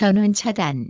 전원 차단.